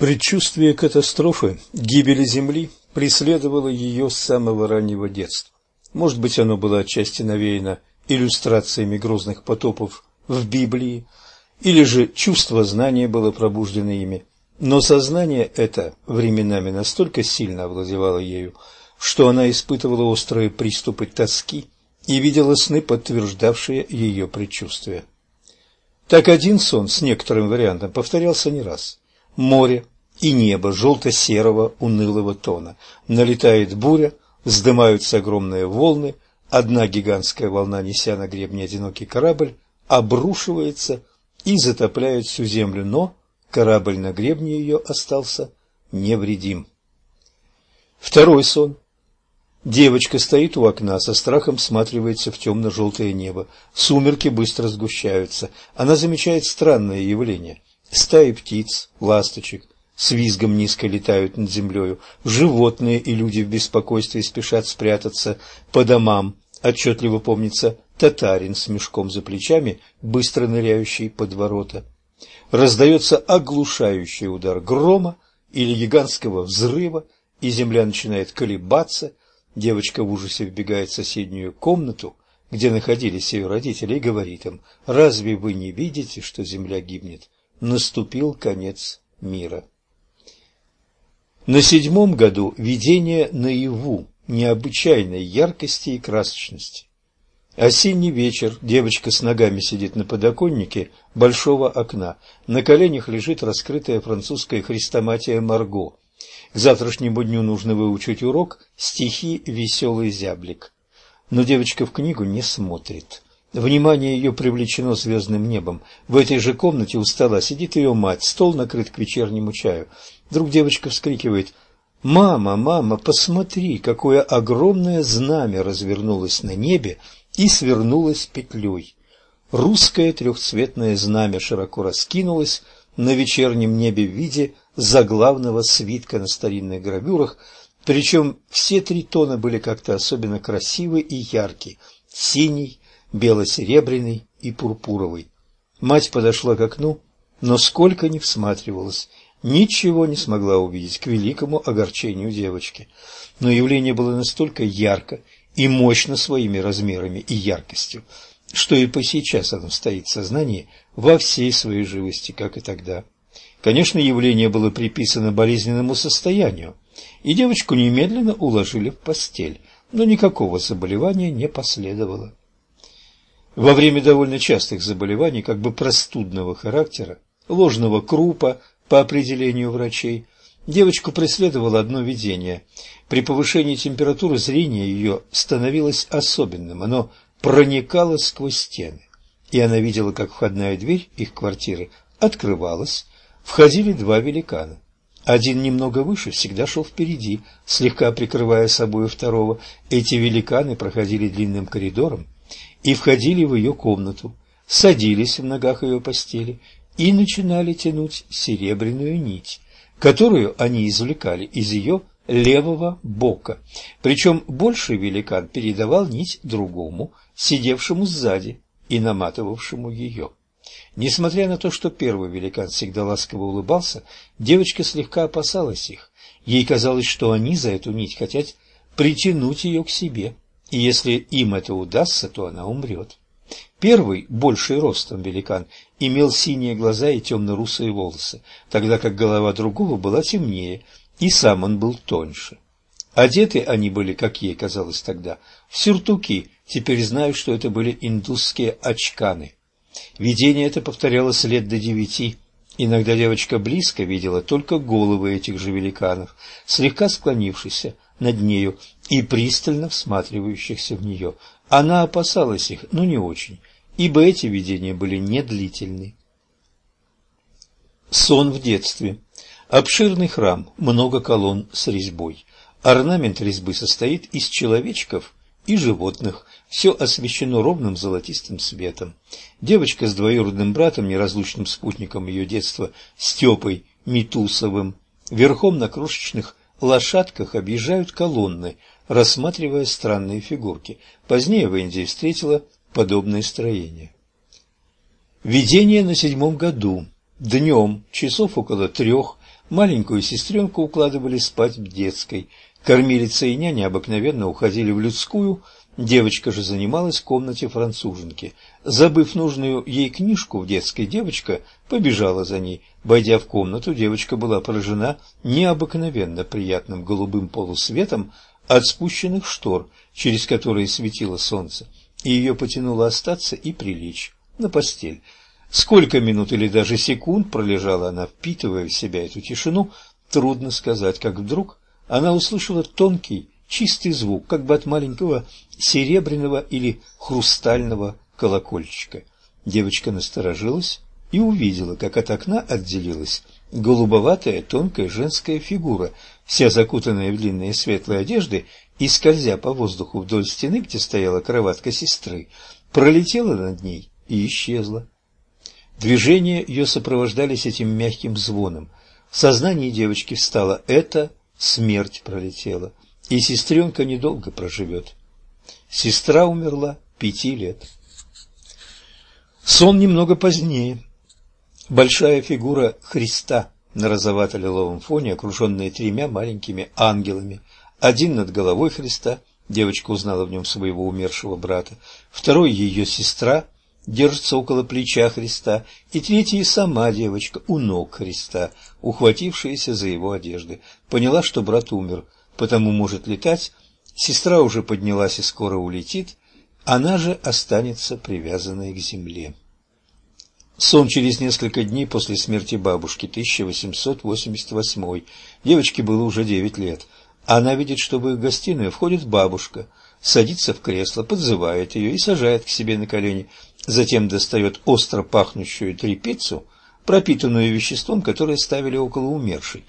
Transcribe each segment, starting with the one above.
Предчувствие катастрофы, гибели Земли преследовало ее с самого раннего детства. Может быть, оно было отчасти навеяно иллюстрациями грозных потопов в Библии, или же чувство знания было пробуждено ими. Но сознание это временами настолько сильно овладевало ею, что она испытывала острые приступы тоски и видела сны, подтверждавшие ее предчувствия. Так один сон с некоторым вариантом повторялся не раз. Море, и небо желто-серого унылого тона. Налетает буря, вздымаются огромные волны, одна гигантская волна, неся на гребне одинокий корабль, обрушивается и затопляет всю землю, но корабль на гребне ее остался невредим. Второй сон. Девочка стоит у окна, со страхом всматривается в темно-желтое небо. Сумерки быстро сгущаются. Она замечает странное явление. Стаи птиц, ласточек, с визгом низко летают над землею. Животные и люди в беспокойстве спешат спрятаться по домам. Отчетливо помнится татарин с мешком за плечами, быстро ныряющий под ворота. Раздается оглушающий удар грома или гигантского взрыва, и земля начинает колебаться. Девочка в ужасе вбегает в соседнюю комнату, где находились ее родители, и говорит им, «Разве вы не видите, что земля гибнет? Наступил конец мира». На седьмом году видение наяву необычайной яркости и красочности. Осенний вечер, девочка с ногами сидит на подоконнике большого окна. На коленях лежит раскрытая французская хрестоматия Марго. К завтрашнему дню нужно выучить урок стихи «Веселый зяблик». Но девочка в книгу не смотрит. Внимание ее привлечено звездным небом. В этой же комнате у стола сидит ее мать, стол накрыт к вечернему чаю. Вдруг девочка вскрикивает «Мама, мама, посмотри, какое огромное знамя развернулось на небе и свернулось петлей!» Русское трехцветное знамя широко раскинулось на вечернем небе в виде заглавного свитка на старинных гравюрах, причем все три тона были как-то особенно красивы и яркие – синий, бело-серебряный и пурпуровый. Мать подошла к окну, но сколько ни всматривалась, ничего не смогла увидеть к великому огорчению девочки. Но явление было настолько ярко и мощно своими размерами и яркостью, что и по сейчас оно стоит в сознании во всей своей живости, как и тогда. Конечно, явление было приписано болезненному состоянию, и девочку немедленно уложили в постель, но никакого заболевания не последовало. Во время довольно частых заболеваний, как бы простудного характера, ложного крупа по определению врачей, девочку преследовало одно видение. При повышении температуры зрение ее становилось особенным, оно проникало сквозь стены, и она видела, как входная дверь их квартиры открывалась, входили два великана. Один немного выше всегда шел впереди, слегка прикрывая собою второго. Эти великаны проходили длинным коридором, и входили в ее комнату, садились в ногах ее постели и начинали тянуть серебряную нить, которую они извлекали из ее левого бока. Причем больший великан передавал нить другому, сидевшему сзади и наматывавшему ее. Несмотря на то, что первый великан всегда ласково улыбался, девочка слегка опасалась их. Ей казалось, что они за эту нить хотят притянуть ее к себе и если им это удастся, то она умрет. Первый, больший ростом великан, имел синие глаза и темно-русые волосы, тогда как голова другого была темнее, и сам он был тоньше. Одеты они были, как ей казалось тогда, в сюртуки, теперь знаю, что это были индусские очканы. Видение это повторялось лет до девяти. Иногда девочка близко видела только головы этих же великанов, слегка склонившихся над нею и пристально всматривающихся в нее. Она опасалась их, но не очень, ибо эти видения были недлительны. Сон в детстве. Обширный храм, много колонн с резьбой. Орнамент резьбы состоит из человечков и животных. Все освещено ровным золотистым светом. Девочка с двоюродным братом, неразлучным спутником ее детства, Степой Митусовым, верхом на крошечных лошадках объезжают колонны, рассматривая странные фигурки. Позднее в Индии встретила подобное строение. Видение на седьмом году. Днем, часов около трех, маленькую сестренку укладывали спать в детской. Кормилица и няня обыкновенно уходили в людскую, девочка же занималась в комнате француженки. Забыв нужную ей книжку в детской, девочка побежала за ней. Войдя в комнату, девочка была поражена необыкновенно приятным голубым полусветом от спущенных штор, через которые светило солнце, и ее потянуло остаться и прилечь на постель. Сколько минут или даже секунд пролежала она, впитывая в себя эту тишину, трудно сказать, как вдруг она услышала тонкий, чистый звук, как бы от маленького серебряного или хрустального колокольчика. Девочка насторожилась и увидела, как от окна отделилась голубоватая тонкая женская фигура, вся закутанная в длинные светлые одежды, и, скользя по воздуху вдоль стены, где стояла кроватка сестры, пролетела над ней и исчезла. Движения ее сопровождались этим мягким звоном. В сознании девочки встало это смерть пролетела, и сестренка недолго проживет. Сестра умерла пяти лет. Сон немного позднее. Большая фигура Христа на розовато-лиловом фоне, окруженная тремя маленькими ангелами. Один над головой Христа, девочка узнала в нем своего умершего брата, второй ее сестра – держится около плеча Христа, и третья сама девочка у ног Христа, ухватившаяся за его одежды. Поняла, что брат умер, потому может летать, сестра уже поднялась и скоро улетит, она же останется привязанной к земле. Сон через несколько дней после смерти бабушки, 1888. Девочке было уже девять лет. Она видит, что в их гостиную входит бабушка, садится в кресло, подзывает ее и сажает к себе на колени – затем достает остро пахнущую трепицу, пропитанную веществом, которое ставили около умершей,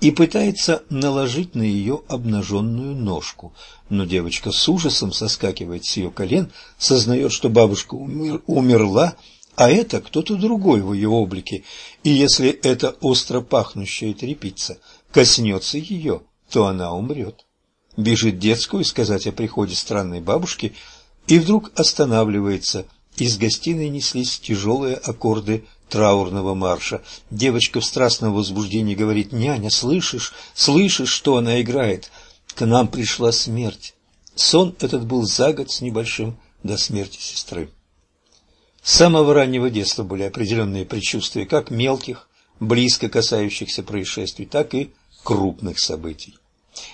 и пытается наложить на ее обнаженную ножку. Но девочка с ужасом соскакивает с ее колен, сознает, что бабушка умер, умерла, а это кто-то другой в ее облике, и если эта остро пахнущая трепица коснется ее, то она умрет. Бежит детскую сказать о приходе странной бабушки и вдруг останавливается – из гостиной неслись тяжелые аккорды траурного марша. Девочка в страстном возбуждении говорит, «Няня, слышишь, слышишь, что она играет? К нам пришла смерть». Сон этот был за год с небольшим до смерти сестры. С самого раннего детства были определенные предчувствия как мелких, близко касающихся происшествий, так и крупных событий.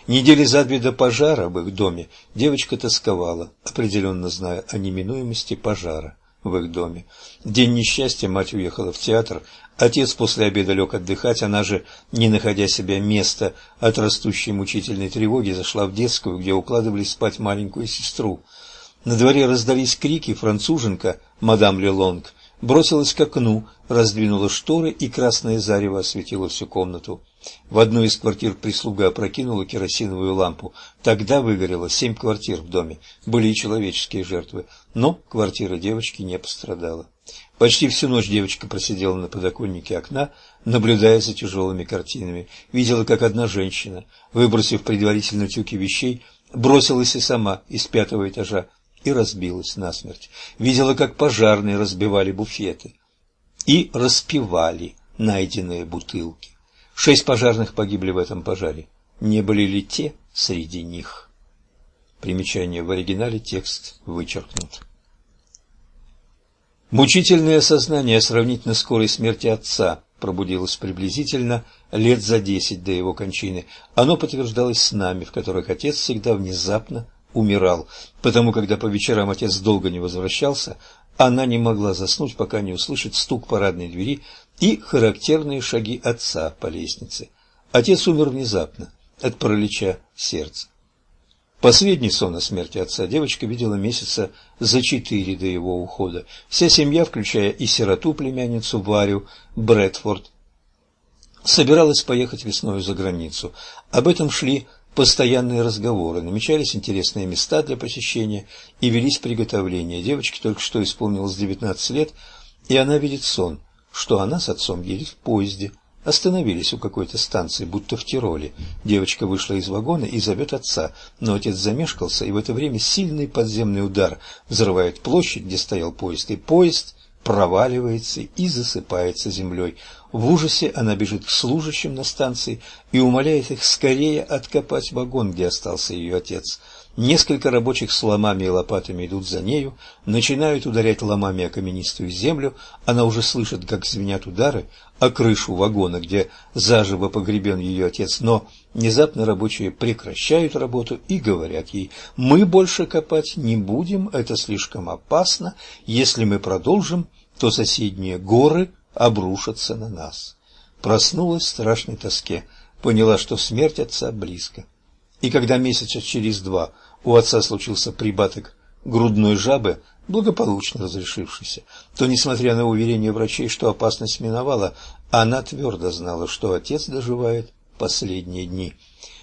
Недели за две до пожара в их доме девочка тосковала, определенно зная о неминуемости пожара в их доме. День несчастья мать уехала в театр, отец после обеда лег отдыхать, она же, не находя себе места от растущей мучительной тревоги, зашла в детскую, где укладывали спать маленькую сестру. На дворе раздались крики, француженка, мадам Лелонг, бросилась к окну, раздвинула шторы, и красное зарево осветило всю комнату. В одной из квартир прислуга опрокинула керосиновую лампу. Тогда выгорело семь квартир в доме. Были и человеческие жертвы. Но квартира девочки не пострадала. Почти всю ночь девочка просидела на подоконнике окна, наблюдая за тяжелыми картинами. Видела, как одна женщина, выбросив предварительно тюки вещей, бросилась и сама из пятого этажа и разбилась насмерть. Видела, как пожарные разбивали буфеты и распивали найденные бутылки. Шесть пожарных погибли в этом пожаре. Не были ли те среди них? Примечание в оригинале текст вычеркнут. Мучительное сознание сравнительно скорой смерти отца пробудилось приблизительно лет за десять до его кончины. Оно подтверждалось с нами, в которых отец всегда внезапно умирал, потому когда по вечерам отец долго не возвращался, она не могла заснуть, пока не услышит стук парадной двери и характерные шаги отца по лестнице. Отец умер внезапно от паралича сердца. Последний сон о смерти отца девочка видела месяца за четыре до его ухода. Вся семья, включая и сироту племянницу Варю Брэдфорд, собиралась поехать весной за границу. Об этом шли постоянные разговоры, намечались интересные места для посещения и велись приготовления. Девочке только что исполнилось девятнадцать лет, и она видит сон – что она с отцом едет в поезде. Остановились у какой-то станции, будто в Тироле. Девочка вышла из вагона и зовет отца, но отец замешкался, и в это время сильный подземный удар взрывает площадь, где стоял поезд, и поезд проваливается и засыпается землей. В ужасе она бежит к служащим на станции и умоляет их скорее откопать вагон, где остался ее отец. Несколько рабочих с ломами и лопатами идут за нею, начинают ударять ломами о каменистую землю. Она уже слышит, как звенят удары о крышу вагона, где заживо погребен ее отец, но внезапно рабочие прекращают работу и говорят ей, «Мы больше копать не будем, это слишком опасно. Если мы продолжим, то соседние горы обрушатся на нас». Проснулась в страшной тоске, поняла, что смерть отца близко. И когда месяца через два у отца случился припадок грудной жабы, благополучно разрешившийся, то, несмотря на уверение врачей, что опасность миновала, она твердо знала, что отец доживает последние дни.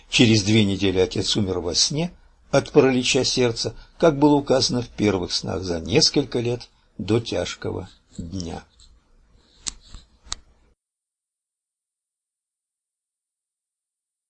Через две недели отец умер во сне от паралича сердца, как было указано в первых снах за несколько лет до тяжкого дня.